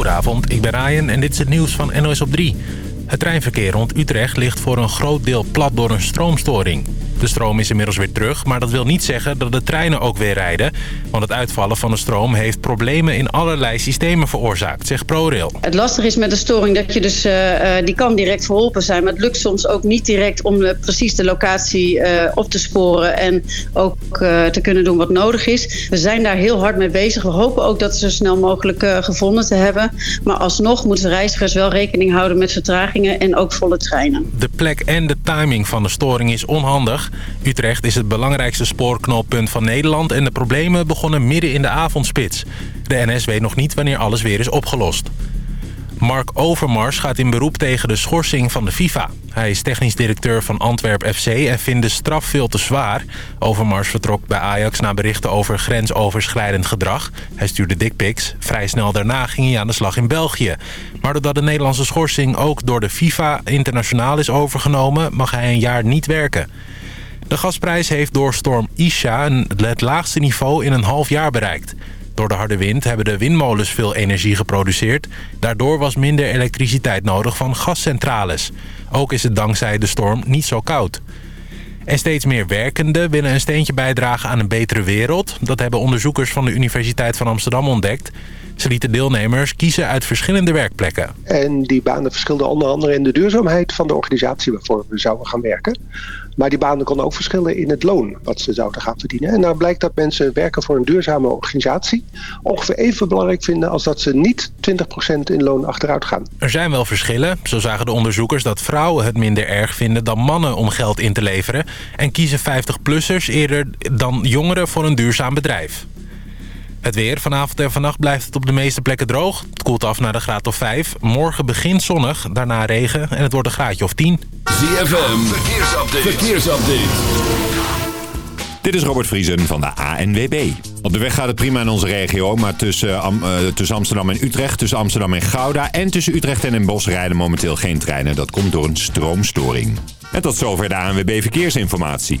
Goedenavond, ik ben Ryan en dit is het nieuws van NOS op 3. Het treinverkeer rond Utrecht ligt voor een groot deel plat door een stroomstoring. De stroom is inmiddels weer terug, maar dat wil niet zeggen dat de treinen ook weer rijden. Want het uitvallen van de stroom heeft problemen in allerlei systemen veroorzaakt, zegt ProRail. Het lastige is met de storing dat je dus, uh, die kan direct verholpen zijn. Maar het lukt soms ook niet direct om uh, precies de locatie uh, op te sporen en ook te kunnen doen wat nodig is. We zijn daar heel hard mee bezig. We hopen ook dat zo snel mogelijk gevonden te hebben. Maar alsnog moeten reizigers wel rekening houden met vertragingen en ook volle treinen. De plek en de timing van de storing is onhandig. Utrecht is het belangrijkste spoorknooppunt van Nederland... en de problemen begonnen midden in de avondspits. De NS weet nog niet wanneer alles weer is opgelost. Mark Overmars gaat in beroep tegen de schorsing van de FIFA. Hij is technisch directeur van Antwerp FC en vindt de straf veel te zwaar. Overmars vertrok bij Ajax na berichten over grensoverschrijdend gedrag. Hij stuurde dickpics. Vrij snel daarna ging hij aan de slag in België. Maar doordat de Nederlandse schorsing ook door de FIFA internationaal is overgenomen... mag hij een jaar niet werken. De gasprijs heeft door storm Isha het laagste niveau in een half jaar bereikt. Door de harde wind hebben de windmolens veel energie geproduceerd. Daardoor was minder elektriciteit nodig van gascentrales. Ook is het dankzij de storm niet zo koud. En steeds meer werkenden willen een steentje bijdragen aan een betere wereld. Dat hebben onderzoekers van de Universiteit van Amsterdam ontdekt. Ze lieten deelnemers kiezen uit verschillende werkplekken. En die banen verschilden onder andere in de duurzaamheid van de organisatie waarvoor we zouden gaan werken. Maar die banen konden ook verschillen in het loon wat ze zouden gaan verdienen. En nou blijkt dat mensen werken voor een duurzame organisatie ongeveer even belangrijk vinden als dat ze niet 20% in loon achteruit gaan. Er zijn wel verschillen. Zo zagen de onderzoekers dat vrouwen het minder erg vinden dan mannen om geld in te leveren. En kiezen 50-plussers eerder dan jongeren voor een duurzaam bedrijf. Het weer. Vanavond en vannacht blijft het op de meeste plekken droog. Het koelt af naar de graad of 5. Morgen begint zonnig, daarna regen en het wordt een graadje of 10. ZFM, verkeersupdate. verkeersupdate. Dit is Robert Vriesen van de ANWB. Op de weg gaat het prima in onze regio, maar tussen, uh, tussen Amsterdam en Utrecht, tussen Amsterdam en Gouda en tussen Utrecht en Den Bosch rijden momenteel geen treinen. Dat komt door een stroomstoring. En tot zover de ANWB Verkeersinformatie.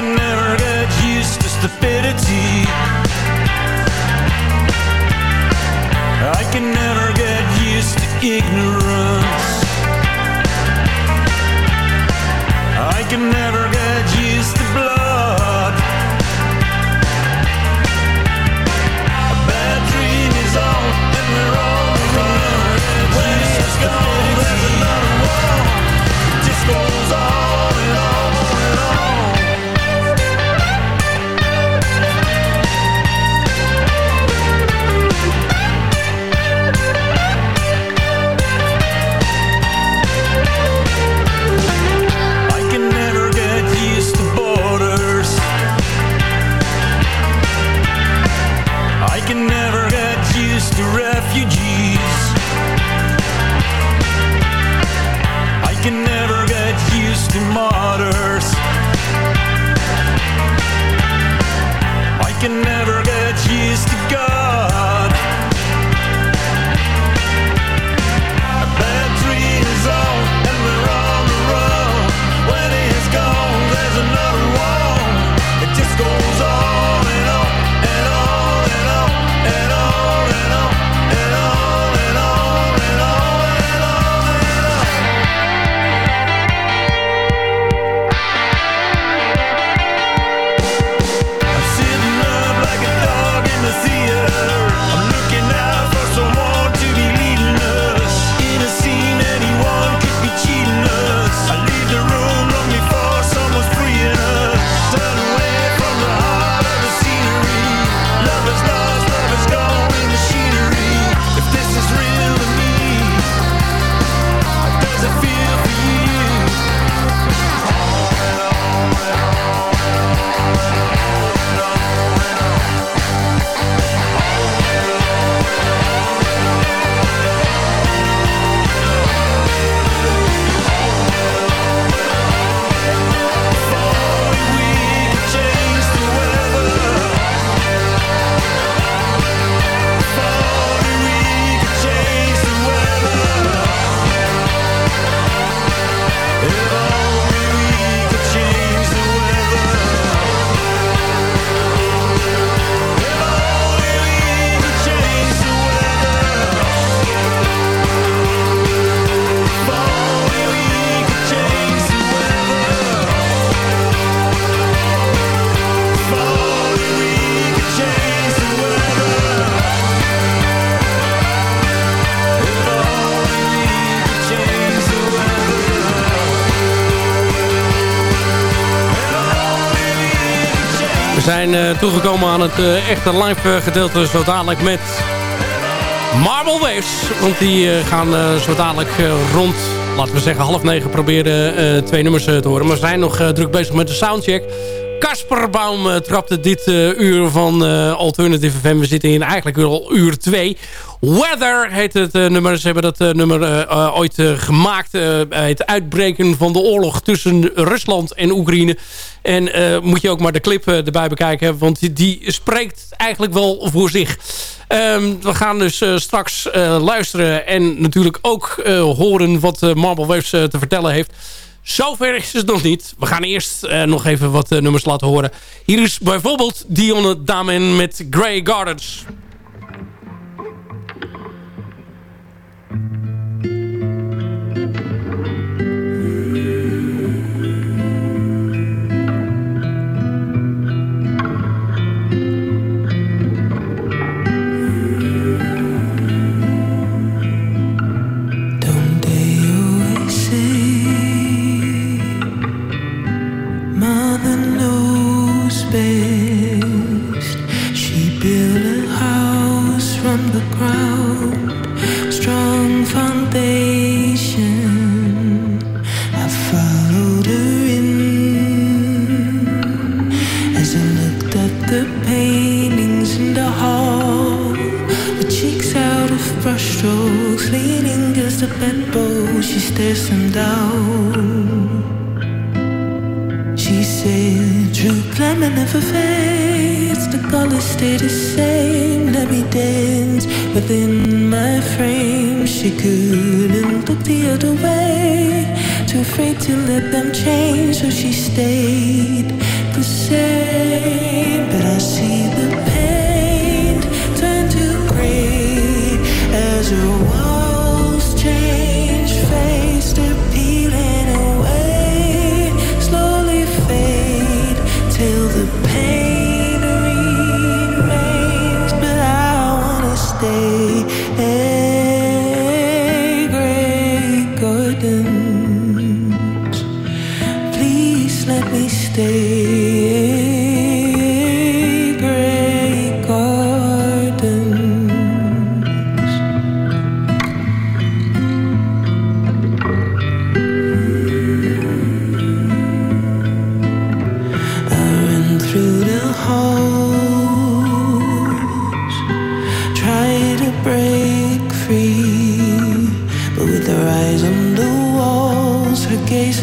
can never get used to stupidity. I can never get used to ignorance. I can never toegekomen aan het echte live gedeelte zo dadelijk met Marble Waves. Want die gaan zo dadelijk rond, laten we zeggen half negen proberen twee nummers te horen. Maar we zijn nog druk bezig met de soundcheck. Kasper Baum trapte dit uur van Alternative FM. We zitten in eigenlijk al uur twee. Weather heet het nummer. Ze hebben dat nummer ooit gemaakt. het uitbreken van de oorlog tussen Rusland en Oekraïne. En moet je ook maar de clip erbij bekijken. Want die spreekt eigenlijk wel voor zich. Um, we gaan dus straks luisteren en natuurlijk ook horen wat Marble Waves te vertellen heeft. Zover is het nog niet. We gaan eerst nog even wat nummers laten horen. Hier is bijvoorbeeld Dionne Damen met Grey Gardens.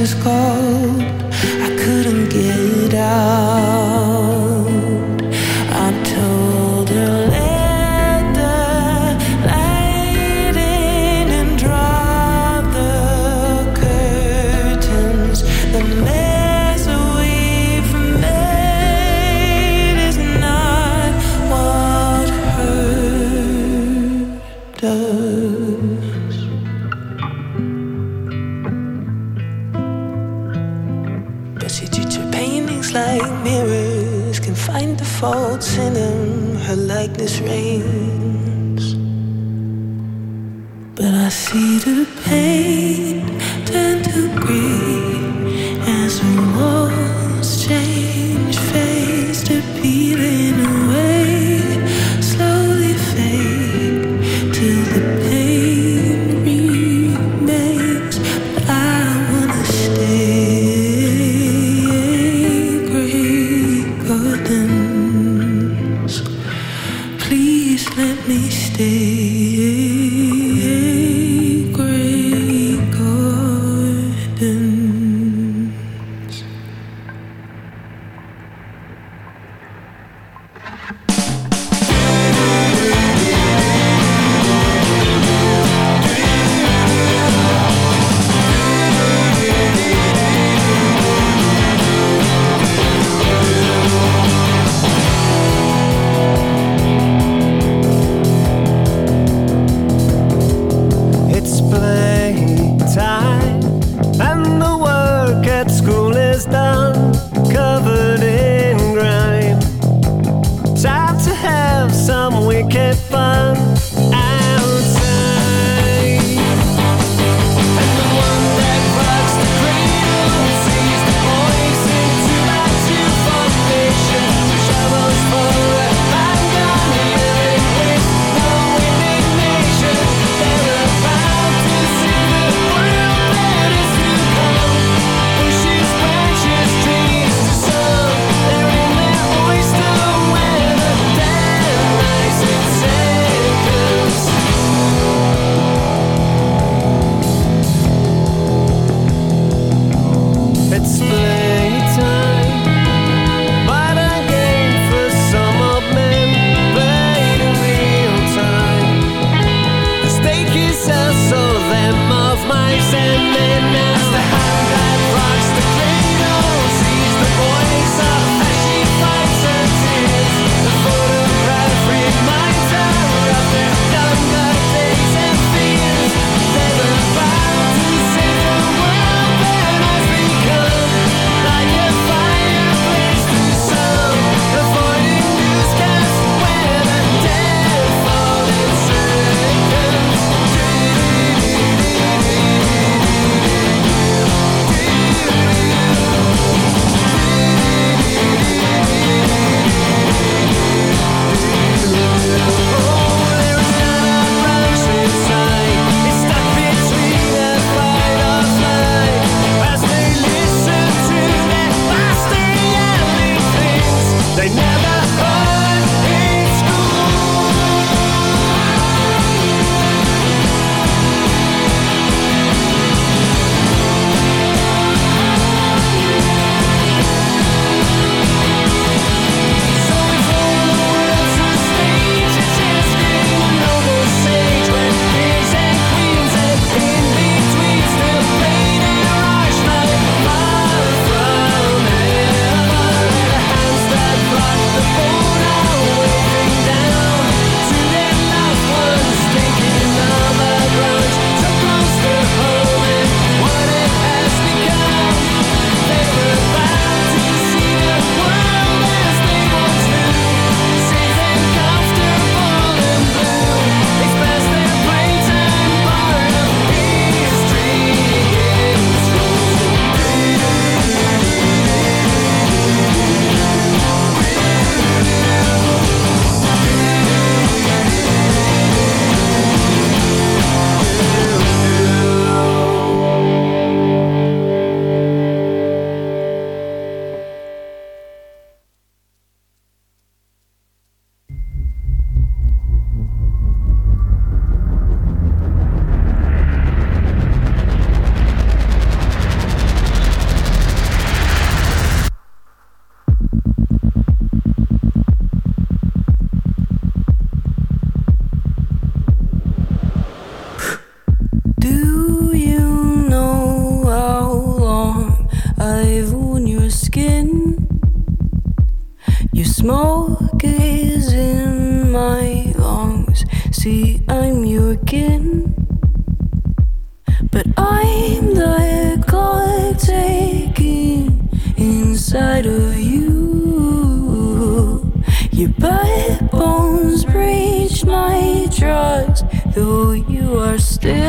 Grey garden inside of you. Your bare bones breach my trust, though you are still.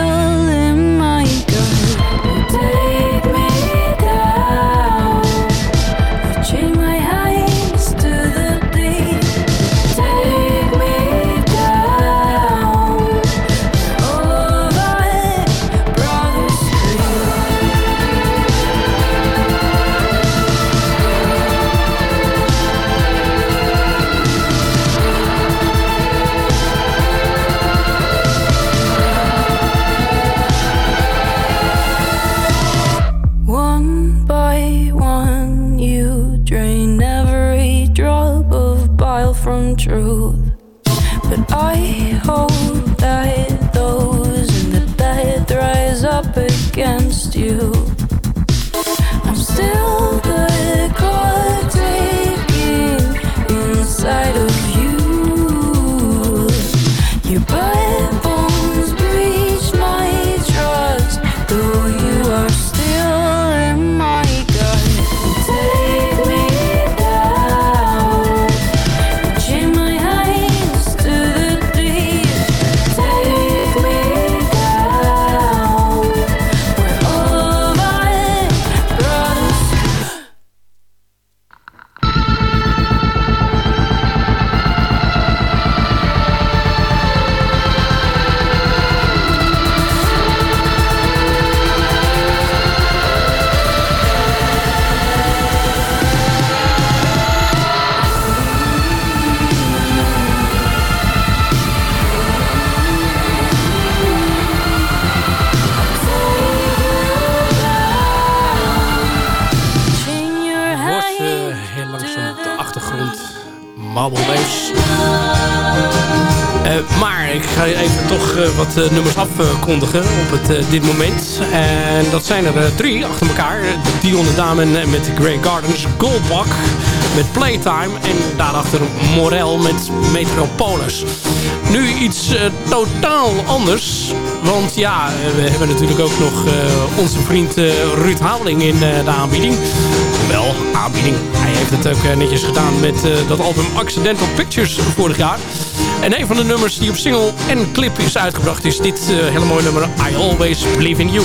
Waves. maar ik ga even toch wat nummers afkondigen op het, dit moment. En dat zijn er drie achter elkaar. Dion de Dame met Grey Gardens, Goldbach met Playtime en daarachter Morel met Metropolis. Nu iets totaal anders. Want ja, we hebben natuurlijk ook nog onze vriend Ruud Houding in de aanbieding. Wel, aanbieding. Hij heeft het ook netjes gedaan met dat album Accidental Pictures vorig jaar. En een van de nummers die op single en clip is uitgebracht is dit hele mooie nummer I Always Believe in You.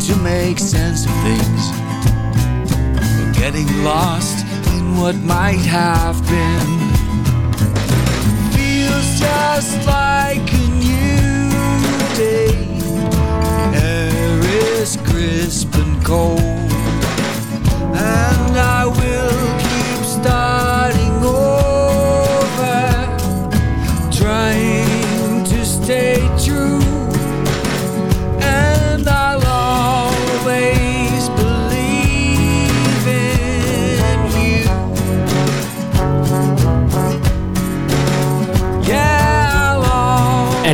To make sense of things. We're getting lost in what might have been. Feels just like a new day. The air is crisp and cold. And I will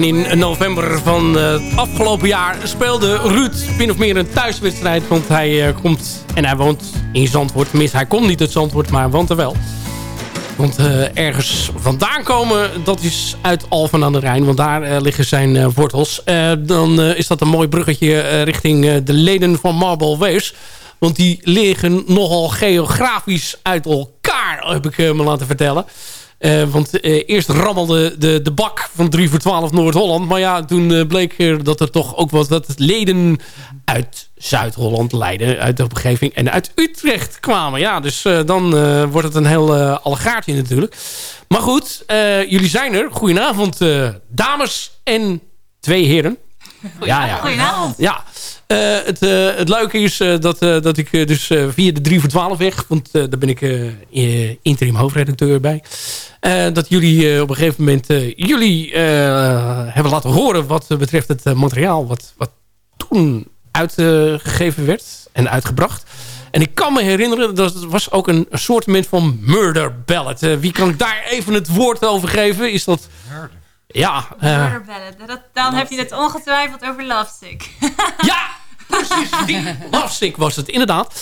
in november van eh, het afgelopen jaar speelde Ruud min of meer een thuiswedstrijd. Want hij eh, komt en hij woont in Zandvoort. Tenminste, hij komt niet uit Zandvoort, maar hij woont er wel. Want eh, ergens vandaan komen, dat is uit Alphen aan de Rijn. Want daar eh, liggen zijn eh, wortels. Eh, dan eh, is dat een mooi bruggetje eh, richting eh, de leden van Marble Waves. Want die liggen nogal geografisch uit elkaar, heb ik eh, me laten vertellen. Eh, want eh, eerst rammelde de, de bak van 3 voor 12 Noord-Holland. Maar ja, toen eh, bleek er dat er toch ook was dat leden uit Zuid-Holland, Leiden, uit de omgeving en uit Utrecht kwamen. Ja, dus dan wordt het een heel allegaartje natuurlijk. Maar goed, jullie zijn er. Goedenavond, dames en twee heren. Ja, ja. Goedenavond. Ja, Eh, het, eh, het leuke is eh, dat, eh, dat ik eh, dus eh, via de 3 voor 12 weg... want eh, daar ben ik interim hoofdredacteur bij... eh, dat jullie eh, op een gegeven moment eh, jullie eh, hebben laten horen... wat betreft het materiaal wat, wat toen uitgegeven werd en uitgebracht. En ik kan me herinneren, dat het was ook een soort van murder ballad. Uh, wie kan ik daar even het woord over geven? Is dat... Ja. Uh. Dat, dan heb je het ongetwijfeld over Lovesick. ja, precies. Die Lovesick was het, inderdaad.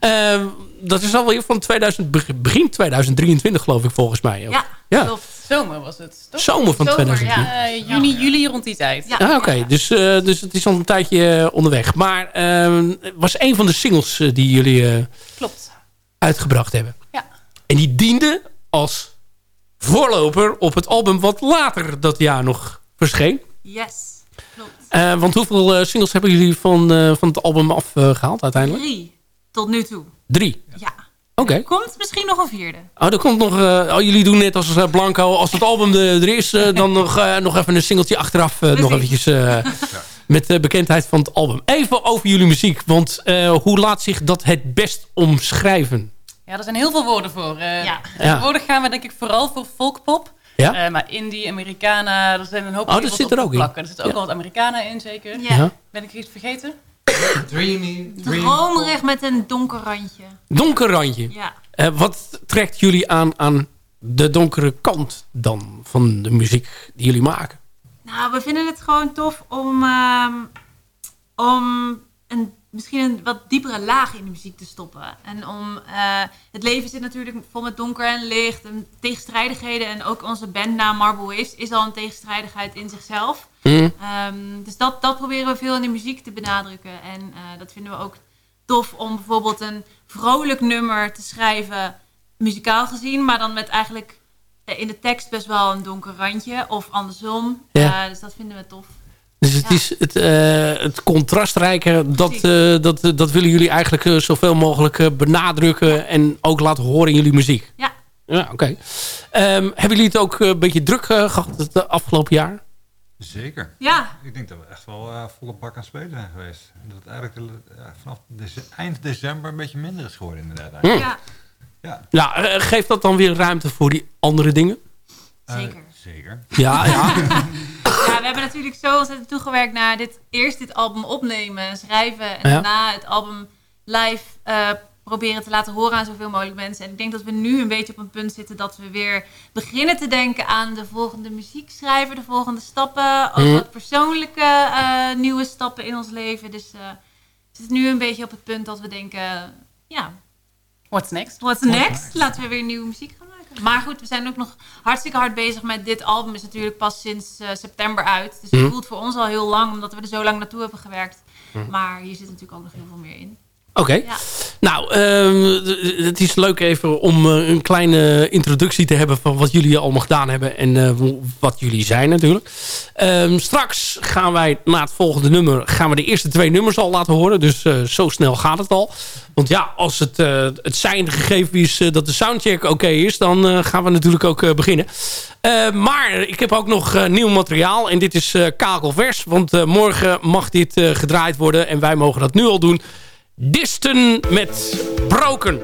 Uh, dat is alweer van 2000, begin 2023 geloof ik volgens mij. Ja, ja. klopt. Zomer was het. Toch? Zomer van 2023. Ja. Uh, juni, juli rond die tijd. Ja, ah, oké. Dus, uh, dus het is al een tijdje onderweg. Maar het was een van de singles die jullie klopt. uitgebracht hebben. Ja. En die diende als voorloper op het album wat later dat jaar nog verscheen. Yes, klopt. want hoeveel singles hebben jullie van, van het album afgehaald uiteindelijk? Drie, tot nu toe. Drie? Ja. Oké. Komt misschien nog een vierde. Oh, er komt nog... Oh, jullie doen net als Blanco. Als het album er is, dan nog, nog even een singeltje achteraf. nog eventjes ja. met de bekendheid van het album. Even over jullie muziek. Want hoe laat zich dat het best omschrijven? Ja, er zijn heel veel woorden voor. ja. Tegenwoordig gaan we denk ik vooral voor folkpop. Ja? maar indie, Americana, er zijn een hoop oh, dat zit er ook plakken. in. Er zit ook ja. wel wat Americana in, zeker. Ja. Ben ik iets vergeten? Dreamy. Dromerig met een donker randje. Donker randje? Ja. Uh, wat trekt jullie aan aan de donkere kant dan van de muziek die jullie maken? Nou, we vinden het gewoon tof om, uh, om een, misschien een wat diepere laag in de muziek te stoppen. En om, uh, het leven zit natuurlijk vol met donker en licht en tegenstrijdigheden. En ook onze bandnaam Marble Waves is al een tegenstrijdigheid in zichzelf. Mm. Um, dus dat, dat proberen we veel in de muziek te benadrukken. En uh, dat vinden we ook tof om bijvoorbeeld een vrolijk nummer te schrijven, muzikaal gezien, maar dan met eigenlijk in de tekst best wel een donker randje of andersom. Ja. Uh, dus dat vinden we tof. Dus het Ja. is het, uh, het contrastrijke, dat, uh, dat, dat willen jullie eigenlijk uh, zoveel mogelijk uh, benadrukken en ook laten horen in jullie muziek. Ja. Ja, oké. Um, hebben jullie het ook een beetje druk uh, gehad het afgelopen jaar? Zeker. Ja. Ik denk dat we echt wel uh, volle bak aan het spelen zijn geweest. En dat het eigenlijk uh, vanaf dece eind december een beetje minder is geworden inderdaad. Ja. Ja. Ja, uh, geeft dat dan weer ruimte voor die andere dingen? Zeker. zeker. Ja, ja. ja, we hebben natuurlijk zo ontzettend toegewerkt naar dit, eerst dit album opnemen en schrijven. En Ja. daarna het album live uh, proberen te laten horen aan zoveel mogelijk mensen. En ik denk dat we nu een beetje op een punt zitten dat we weer beginnen te denken aan de volgende muziek schrijven, de volgende stappen. Ook Mhm. wat persoonlijke uh, nieuwe stappen in ons leven. Dus uh, het is nu een beetje op het punt dat we denken, ja, What's next? what's next? Laten we weer nieuwe muziek gaan. Maar goed, we zijn ook nog hartstikke hard bezig met dit album. is natuurlijk pas sinds uh, september uit. Dus het Mhm. voelt voor ons al heel lang, omdat we er zo lang naartoe hebben gewerkt. Mhm. Maar hier zit natuurlijk ook nog heel veel meer in. Oké. Ja. Nou, ehm, het is leuk even om eh, een kleine introductie te hebben... van wat jullie allemaal gedaan hebben en eh, wat jullie zijn natuurlijk. Ehm, straks gaan wij na het volgende nummer... gaan we de eerste twee nummers al laten horen. Dus eh, zo snel gaat het al. Want ja, als het, het zijnde gegeven is dat de soundcheck oké is... dan gaan we natuurlijk ook beginnen. Eh, maar ik heb ook nog nieuw materiaal. En dit is kakelvers. Want morgen mag dit gedraaid worden. En wij mogen dat nu al doen... Disten met Broken.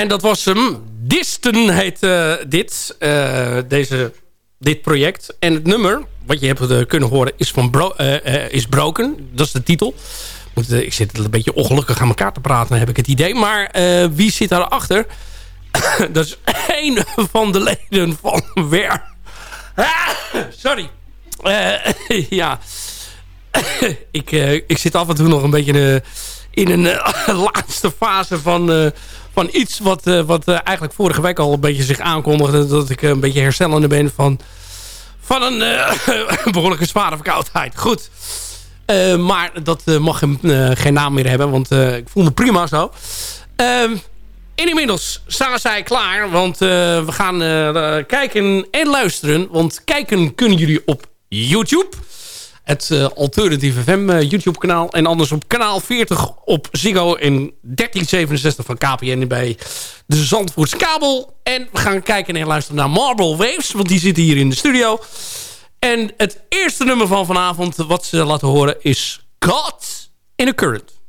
En dat was hem. Disten heet dit. deze, dit project. En het nummer, wat je hebt kunnen horen, is, van is Broken. Dat is de titel. ik zit een beetje ongelukkig aan elkaar te praten, heb ik het idee. Maar wie zit daarachter? dat is één van de leden van Wer. Sorry. ja. ik, ik zit af en toe nog een beetje in een laatste fase van van iets wat, uh, wat uh, eigenlijk vorige week al een beetje zich aankondigde. Dat ik een beetje herstellende ben van, van een behoorlijke zware verkoudheid. Goed. maar dat mag hem geen naam meer hebben. Want ik voel me prima zo. Ehm, inmiddels staan zij klaar. Want we gaan kijken en luisteren. Want kijken kunnen jullie op YouTube het uh, Alternative FM uh, YouTube kanaal. En anders op kanaal 40 op Ziggo in 1367 van KPN bij de Zandvoorts kabel. En we gaan kijken en luisteren naar Marble Waves. Want die zitten hier in de studio. En het eerste nummer van vanavond wat ze laten horen is God in a Current.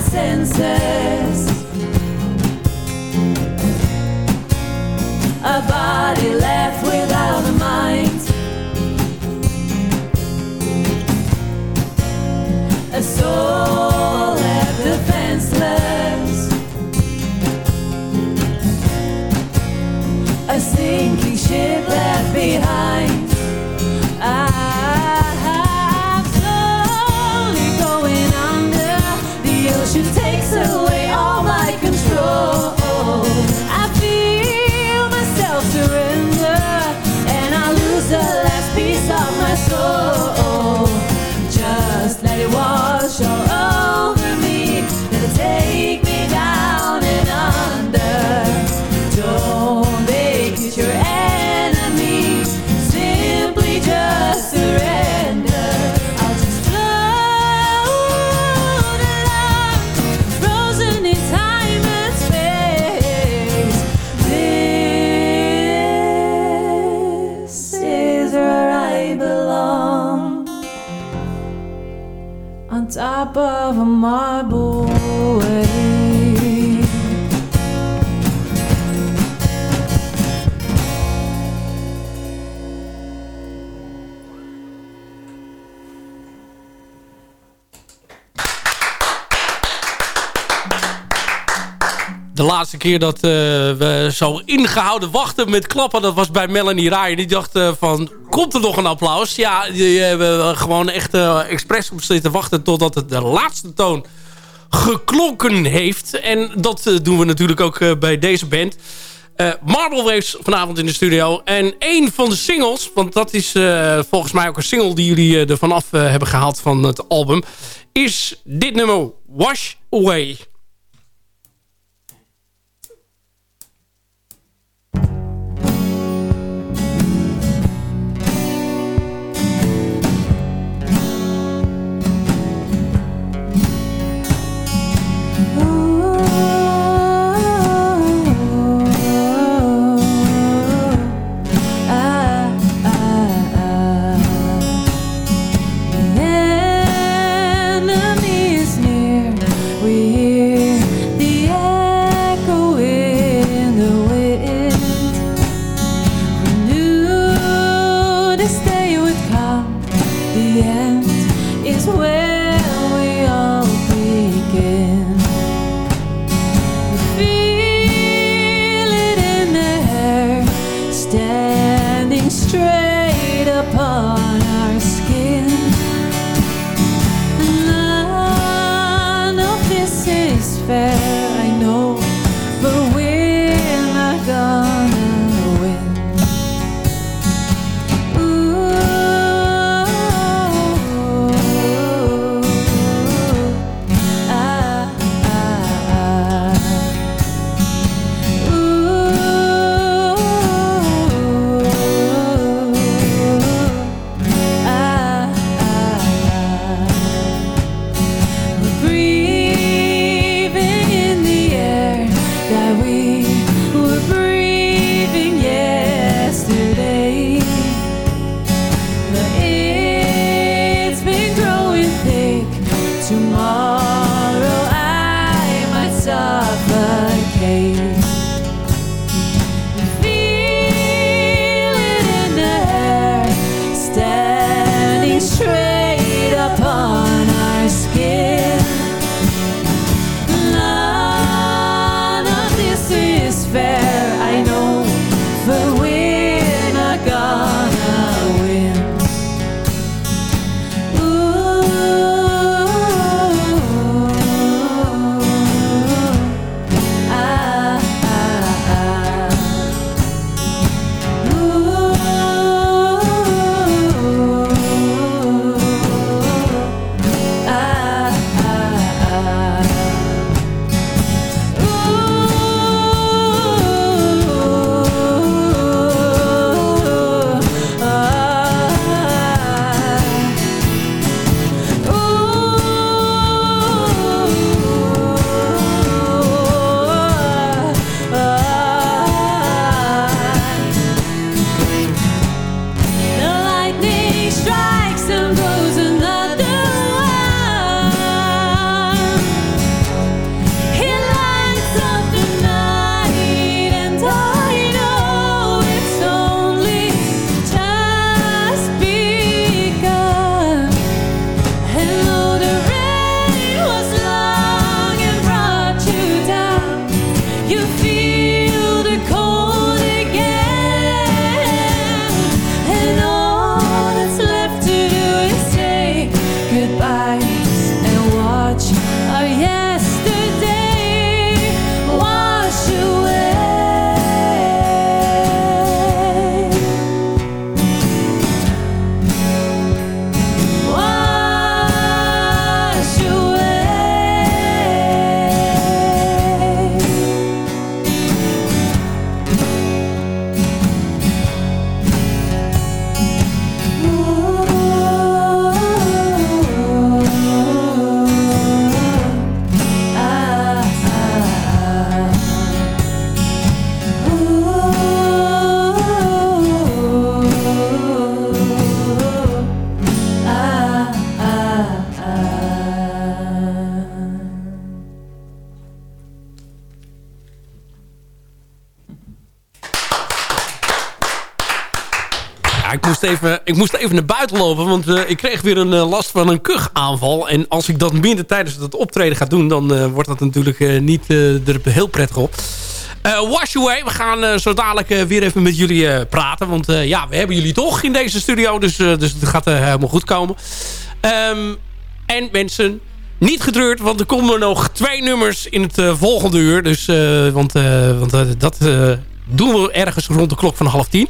senses. A body left without a mind. A soul left defenseless. A sinking ship. above a marble. Laatste keer dat uh, we zo ingehouden wachten met klappen... dat was bij Melanie Ryan. Die dacht uh, van, komt er nog een applaus? Ja, die hebben gewoon echt uh, expres op zitten wachten... totdat het de laatste toon geklonken heeft. En dat doen we natuurlijk ook bij deze band. Marble Waves vanavond in de studio. En een van de singles, want dat is volgens mij ook een single... die jullie er vanaf hebben gehaald van het album... is dit nummer Wash Away. Even, ik moest even naar buiten lopen, want uh, ik kreeg weer een uh, last van een kuchaanval. En als ik dat minder tijdens het optreden ga doen, dan uh, wordt dat natuurlijk niet er heel prettig op. Wash Away, we gaan zo dadelijk weer even met jullie praten. Want ja, we hebben jullie toch in deze studio, dus, dus het gaat helemaal goed komen. Um, en mensen, niet gedreurd, want er komen nog twee nummers in het volgende uur. Dus, want want dat doen we ergens rond de klok van half tien.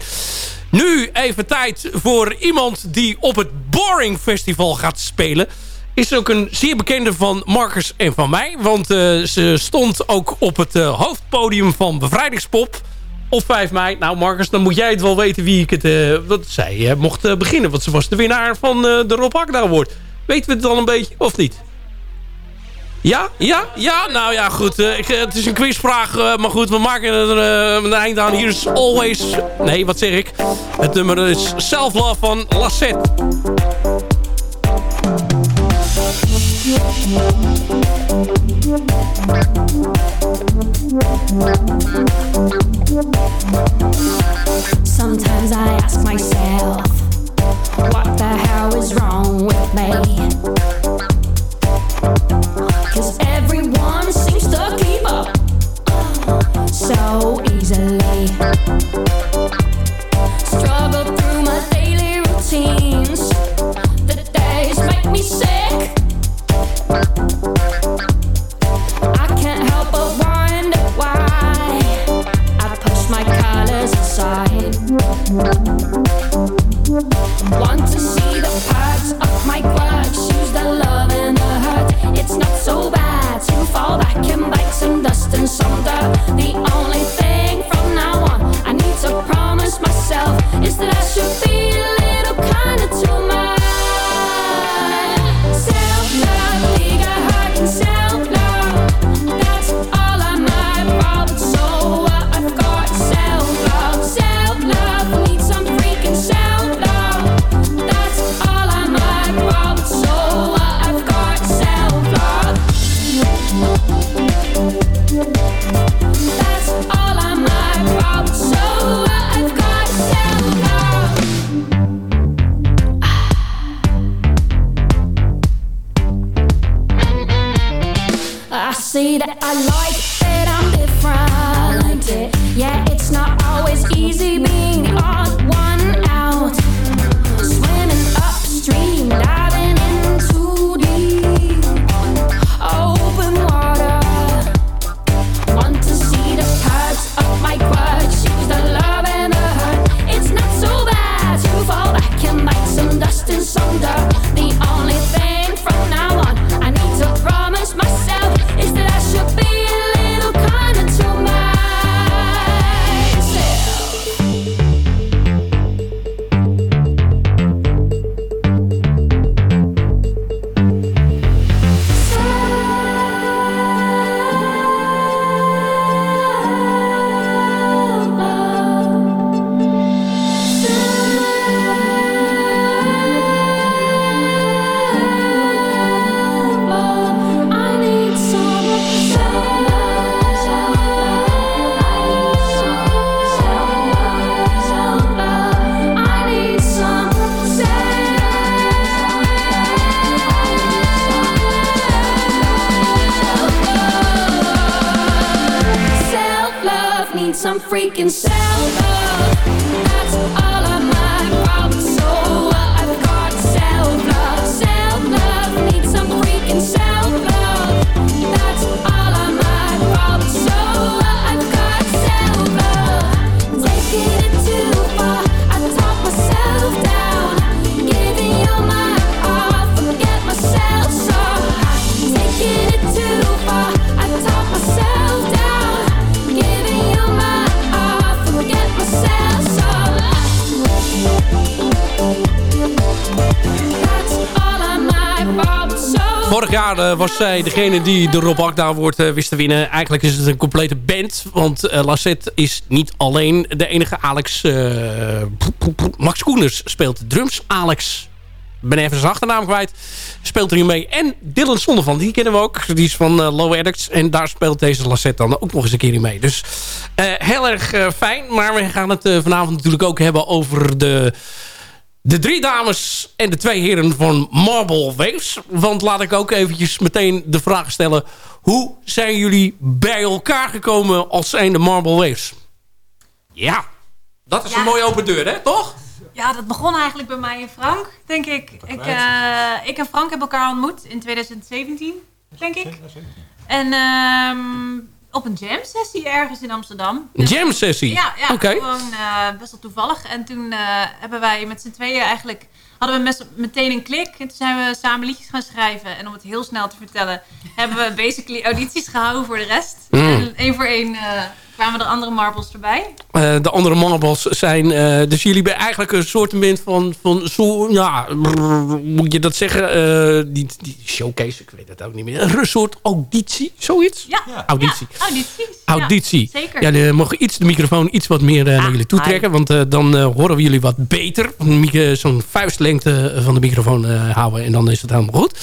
Nu even tijd voor iemand die op het Boring Festival gaat spelen. Is ook een zeer bekende van Marcus en van mij. Want uh, ze stond ook op het uh, hoofdpodium van Bevrijdingspop op 5 mei. Nou Marcus, dan moet jij het wel weten wie ik het... Uh, wat zij mocht beginnen. Want ze was de winnaar van de Rob Akda Award. Weten we het al een beetje of niet? Ja? Ja? Ja? Nou ja, goed. Uh, ik, het is een quizvraag, uh, maar goed, we maken er een eind aan. Hier is Always... Nee, wat zeg ik? Het nummer is Self Love van Lassette. Eh, was zij degene die de Rob Akda Award eh, wist te winnen. Eigenlijk is het een complete band. Want eh, Lassette is niet alleen de enige Alex... Max Koeners speelt drums. Alex ben even zijn achternaam kwijt. Speelt erin mee. En Dylan Zonnevan, die kennen we ook. Die is van Low Addicts. En daar speelt deze Lassette dan ook nog eens een keer in mee. Dus heel erg fijn. Maar we gaan het vanavond natuurlijk ook hebben over de... De drie dames en de twee heren van Marble Waves. Want laat ik ook eventjes meteen de vraag stellen. Hoe zijn jullie bij elkaar gekomen als zijn de Marble Waves? Ja, dat is Ja. een mooie open deur, hè? Toch? Ja, dat begon eigenlijk bij mij en Frank, denk ik. Ik, eh, ik en Frank hebben elkaar ontmoet in 2017, denk ik. En ehm, op een jam sessie ergens in Amsterdam. Een jam sessie? Ja, gewoon eh, best wel toevallig. En toen eh, hebben wij met z'n tweeën eigenlijk... hadden we mes- meteen een klik. En toen zijn we samen liedjes gaan schrijven. En om het heel snel te vertellen... hebben we basically audities gehouden voor de rest. Mm. En één voor één eh, kwamen er andere marbles erbij. Eh, de andere marbles zijn... eh, dus jullie zijn eigenlijk een soort van... van zo, ja, brrr, moet je dat zeggen? Eh, die, die showcase, ik weet het ook niet meer. Een soort auditie, zoiets? Ja, Auditie. Ja, audities. Auditie. Ja, zeker. Ja, dan mogen iets de microfoon iets wat meer eh, naar jullie toe trekken. Want eh, dan horen we jullie wat beter. Zo'n vuistlengte van de microfoon eh, houden. En dan is het helemaal goed.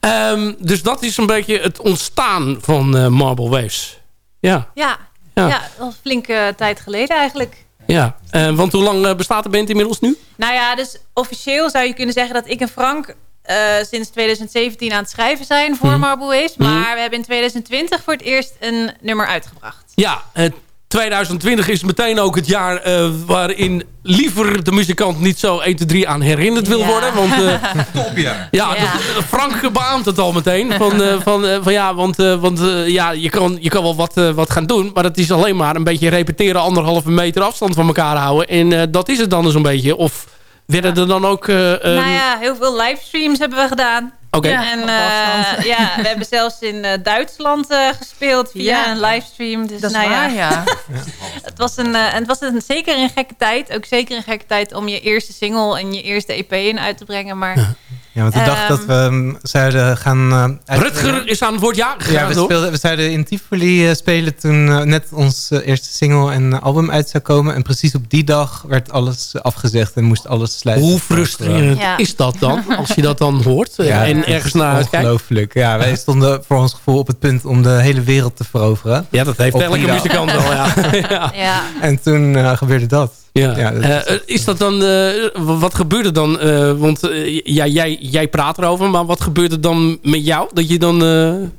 Ehm, dus dat is een beetje het ontstaan van eh, Marble Waves. Ja, Ja, Ja. ja. een flinke tijd geleden eigenlijk. ja. Eh, want hoe lang eh, bestaat de band inmiddels nu? Nou ja, dus officieel zou je kunnen zeggen dat ik en Frank eh, sinds 2017 aan het schrijven zijn voor Mhm. Marble Waves. Mhm. Maar we hebben in 2020 voor het eerst een nummer uitgebracht. Ja, eh, 2020 is meteen ook het jaar eh, waarin liever de muzikant niet zo 1, 2, 3 aan herinnerd wil Ja. worden. Want eh, Topjaar. Ja, Ja. dat- eh, Frank beaamt het al meteen. Van, eh, van, eh, van ja, want, eh, want eh, ja, je, kan, je kan wel wat, eh, wat gaan doen. Maar het is alleen maar een beetje repeteren. Anderhalve meter afstand van elkaar houden. En eh, dat is het dan eens een beetje. Of werden er dan ook... eh, eh, nou ja, heel veel livestreams hebben we gedaan. Oké. En eh, ja, we hebben zelfs in eh, Duitsland eh, gespeeld via Ja. een livestream. Dus, Dat is nou waar, ja. het was, een, eh, en het was een, zeker een gekke tijd. Ook zeker een gekke tijd om je eerste single en je eerste EP in uit te brengen. Maar Ja, want de dag Ehm, dat we um, zouden gaan... eh, Rutger is aan het woord. Ja, Ja, we, speelden, we zouden in Tivoli eh, spelen toen eh, net ons eerste single en album uit zou komen. En precies op die dag werd alles afgezegd en moest alles sluiten. Hoe frustrerend Ja. is dat dan? Als je dat dan hoort Ja, en ergens naar uitkijkt. Ongelooflijk. Ja, wij stonden voor ons gevoel op het punt om de hele wereld te veroveren. Ja, dat heeft elke muzikant wel. Ja. ja. ja, En toen gebeurde dat. Ja. Ja, dat Eh, is- eh, is dat dan, eh, wat gebeurde dan? want ja, jij, jij praat erover, maar wat gebeurt er dan met jou? Dat je dan...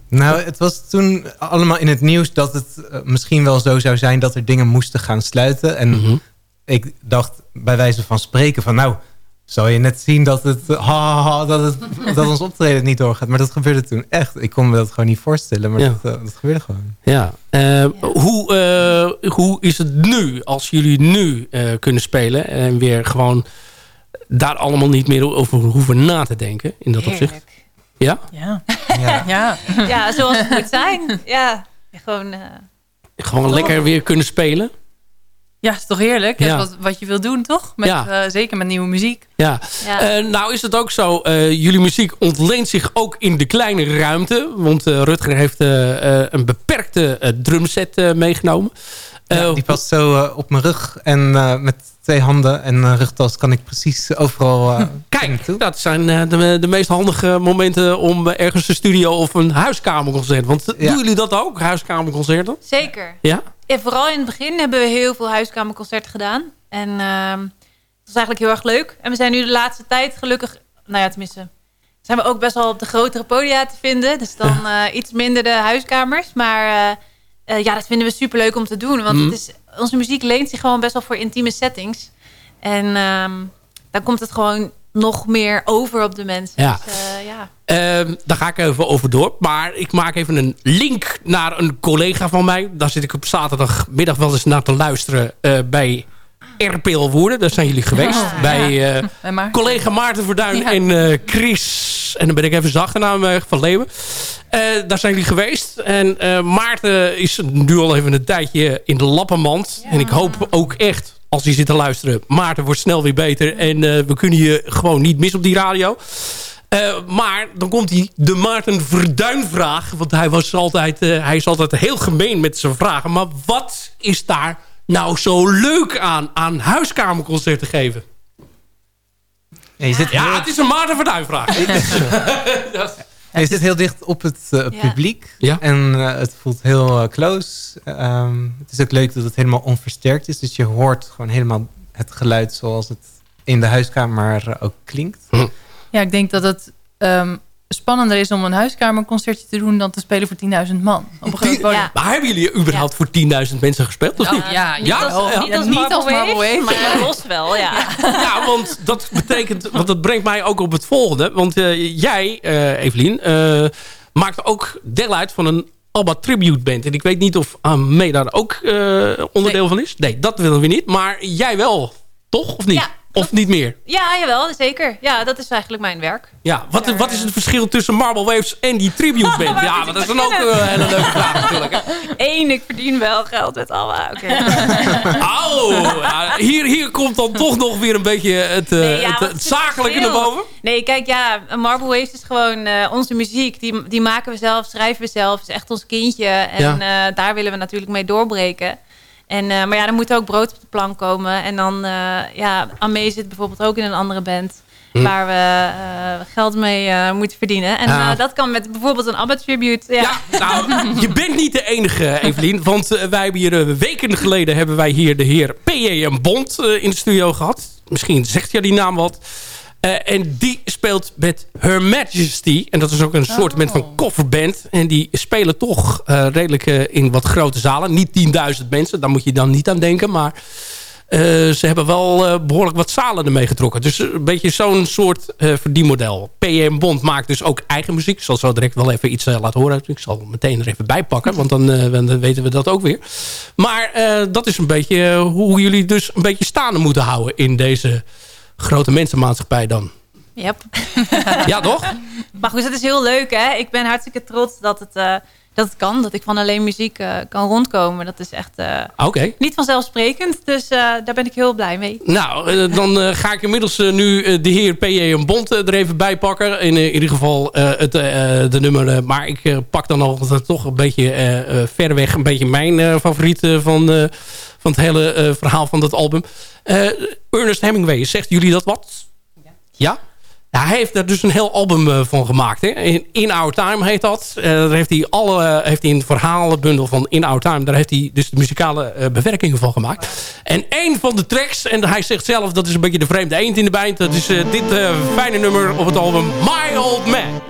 Nou, het was toen allemaal in het nieuws dat het misschien wel zo zou zijn dat er dingen moesten gaan sluiten. En Mhm. ik dacht bij wijze van spreken van nou, zal je net zien dat het, ha, ha, ha, dat, het dat ons optreden niet doorgaat. Maar dat gebeurde toen echt. Ik kon me dat gewoon niet voorstellen, maar Ja. dat, eh, dat gebeurde gewoon. Ja. Eh, Hoe, eh, hoe is het nu, als jullie nu eh, kunnen spelen... en weer gewoon daar allemaal niet meer over hoeven na te denken in dat opzicht? Ja? Ja. Ja. ja. Ja, zoals het moet zijn. Ja, gewoon... eh, Gewoon lekker weer kunnen spelen? Ja, is toch heerlijk? Ja. Dat is wat, wat je wil doen, toch? Met, Ja. eh, zeker met nieuwe muziek. Ja. Ja. Eh, nou is het ook zo, eh, jullie muziek ontleent zich ook in de kleine ruimte. Want eh, Rutger heeft een beperkte eh, drumset eh, meegenomen. Ja, Eh, die past zo op mijn rug en eh, met twee handen en een rugtas kan ik precies overal eh Kijk, dat zijn eh, de, de meest handige momenten om ergens een studio of een huiskamerconcert. Want Ja. doen jullie dat ook, huiskamerconcerten? zeker. Ja? Vooral in het begin hebben we heel veel huiskamerconcerten gedaan. En ehm dat was eigenlijk heel erg leuk. En we zijn nu de laatste tijd gelukkig... Nou ja, tenminste... Zijn we ook best wel op de grotere podia te vinden. Dus dan eh, iets minder de huiskamers. Maar eh, eh, ja, dat vinden we super leuk om te doen. Want Mhm. het is, onze muziek leent zich gewoon best wel voor intieme settings. En ehm, dan komt het gewoon nog meer over op de mensen. Ja. Dus, eh, ja. Ehm, daar ga ik even over door. Maar ik maak even een link naar een collega van mij. Daar zit ik op zaterdagmiddag wel eens naar te luisteren eh, bij RPL Woerden. Daar zijn jullie geweest. Ah, bij eh, Maarten. collega Maarten Verduin Ja. en eh, Chris. En dan ben ik even zijn achternaam eh, van Leeuwen. Daar zijn jullie geweest. En Maarten is nu al even een tijdje in de lappenmand. En ik hoop ook echt, als hij zit te luisteren... Maarten wordt snel weer beter. En eh, we kunnen je gewoon niet mis op die radio. Eh, maar dan komt hij de Maarten Verduin vraag. Want hij, was altijd, eh, hij is altijd heel gemeen met zijn vragen. Maar wat is daar nou zo leuk aan, aan huiskamerconcerten geven? Ja, je het is een Maarten Verduin vraag. Je zit heel dicht op het eh, publiek. Ja. En eh, het voelt heel eh, close. Ehm, het is ook leuk dat het helemaal onversterkt is. Dus je hoort gewoon helemaal het geluid zoals het in de huiskamer ook klinkt. Ja, ik denk dat het ehm, spannender is om een huiskamerconcertje te doen... dan te spelen voor 10.000 man. Op een groot podium. Ja. Maar hebben jullie überhaupt voor 10.000 mensen gespeeld? Of Nou, niet? ja, Ja? niet als, Ja. niet als Marble maar los wel, ja. Ja, want dat betekent, want dat brengt mij ook op het volgende. Want eh, jij, eh Evelien, eh, maakt ook deel uit van een ABBA Tribute Band. En ik weet niet of Amé daar ook eh, onderdeel van is. Nee, dat willen we niet. Maar jij wel, toch? Of niet? Ja, of niet meer? Ja, jawel, zeker. Ja, dat is eigenlijk mijn werk. Ja, wat, wat is het verschil tussen Marble Waves en die Tribute Band? ja, dat is dan ook een hele leuke vraag natuurlijk. Hè? Eén, ik verdien wel geld met Alma. Oké. Oh, ja, hier, hier komt dan toch nog weer een beetje het, eh, Nee, ja, het, zakelijke naar boven. Nee, kijk, ja, Marble Waves is gewoon eh, onze muziek. Die, die maken we zelf, schrijven we zelf. Het is echt ons kindje. En eh, daar willen we natuurlijk mee doorbreken. En, eh, maar ja, er moet ook brood op de plank komen. En dan, eh ja, Amee zit bijvoorbeeld ook in een andere band. Hm. Waar we eh, geld mee eh, moeten verdienen. En Ja. eh, dat kan met bijvoorbeeld een ABBA tribute. Ja, Nou, je bent niet de enige, Evelien. Want wij hebben hier weken geleden hebben wij hier de heer P.J.M. Bond eh, in de studio gehad. Misschien zegt je die naam wat. Eh, en die speelt met Her Majesty. En dat is ook een soort van coverband. En die spelen toch eh, redelijk eh, in wat grote zalen. Niet 10.000 mensen, daar moet je dan niet aan denken. Maar ze hebben wel eh, behoorlijk wat zalen ermee getrokken. Dus een beetje zo'n soort verdienmodel. PM Bond maakt dus ook eigen muziek. Ik zal zo direct wel even iets laten horen. Ik zal meteen er even bij pakken. Want dan, dan weten we dat ook weer. Maar dat is een beetje hoe jullie dus een beetje staande moeten houden... in deze grote mensenmaatschappij dan. Yep. Ja, toch? Maar goed, het is heel leuk, hè? Ik ben hartstikke trots dat het, eh, dat het kan. Dat ik van alleen muziek eh, kan rondkomen. Dat is echt eh, Oké. niet vanzelfsprekend. Dus daar ben ik heel blij mee. Nou, dan ga ik inmiddels nu de heer P.J. Bond eh, er even bij pakken. In, in ieder geval het, eh, de nummer. maar ik pak dan al toch een beetje ver weg. Een beetje mijn favoriet eh, van, van het hele eh, verhaal van dat album. Eh, Ernest Hemingway, zegt jullie dat wat? Ja? Ja, hij heeft er dus een heel album eh, van gemaakt. Hè? In, In Our Time heet dat. Daar heeft hij, alle, heeft hij een verhalenbundel van In Our Time. Daar heeft hij dus de muzikale eh, bewerkingen van gemaakt. En één van de tracks, en hij zegt zelf... dat is een beetje de vreemde eend in de bijt. Dat is dit fijne nummer op het album My Old Man.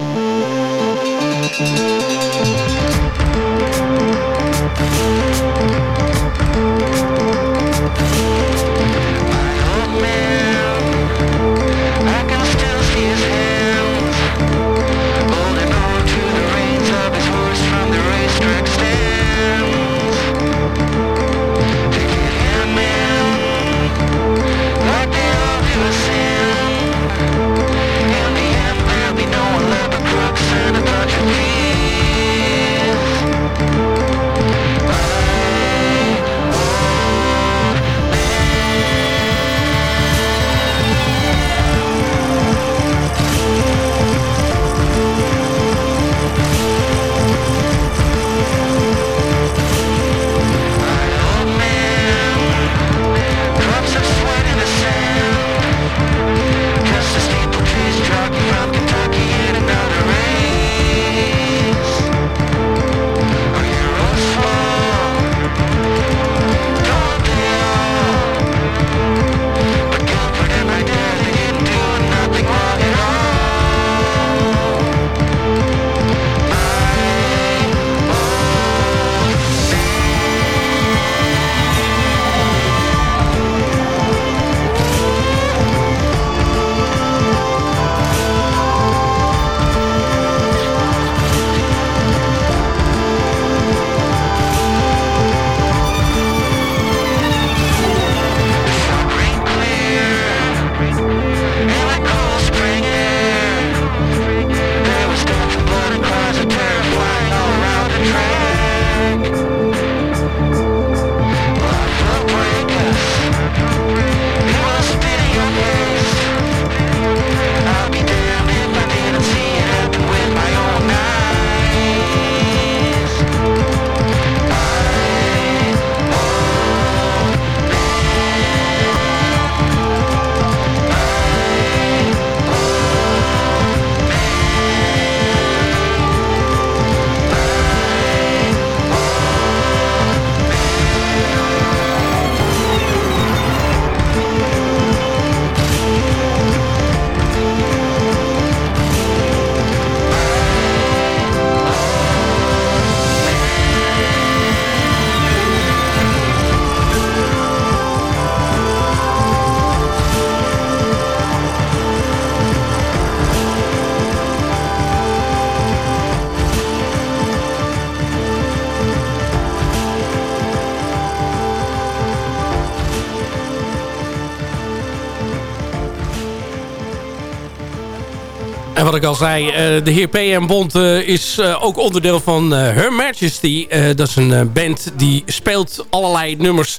Ik al zei, eh, de heer PM Bond eh, is eh, ook onderdeel van Her Majesty. dat is een band die speelt allerlei nummers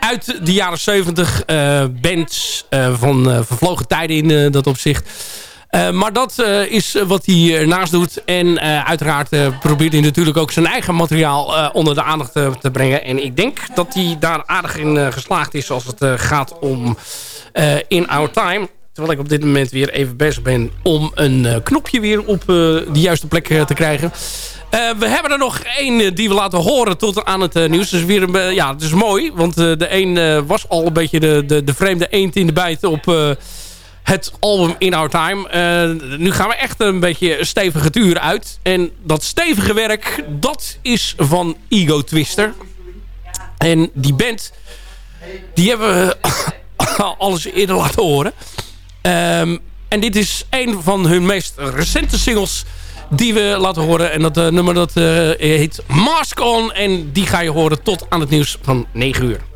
uit de jaren 70. bands van vervlogen tijden in dat opzicht. maar dat is wat hij ernaast doet. En uiteraard probeert hij natuurlijk ook zijn eigen materiaal onder de aandacht te brengen. En ik denk dat hij daar aardig in geslaagd is als het gaat om In Our Time. Terwijl ik op dit moment weer even bezig ben om een uh, knopje weer op uh, de juiste plek uh, te krijgen. we hebben er nog één die we laten horen tot aan het nieuws. Dus weer ja, het is mooi. Want de een was al een beetje de, de, de vreemde eend in de bijt op het album In Our Time. nu gaan we echt een beetje stevige tuur uit. En dat stevige werk, dat is van Ego Twister. En die band, die hebben we alles eerder laten horen. Um, en dit is een van hun meest recente singles die we laten horen. En dat uh, nummer dat uh, heet Mask On. En die ga je horen tot aan het nieuws van 9 uur.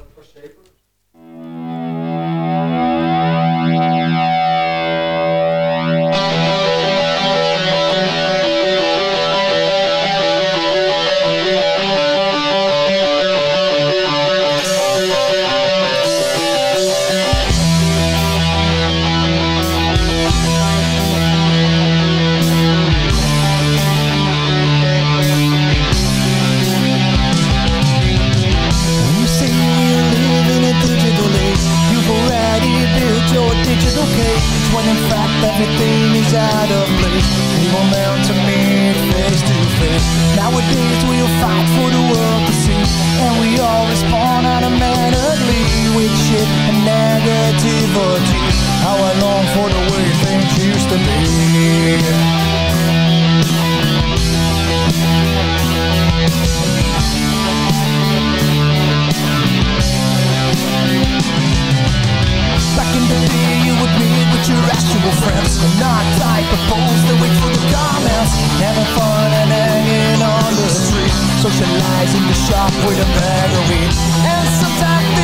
class, having fun and hanging on the street, socializing the shop with a bag of weed, and sometimes.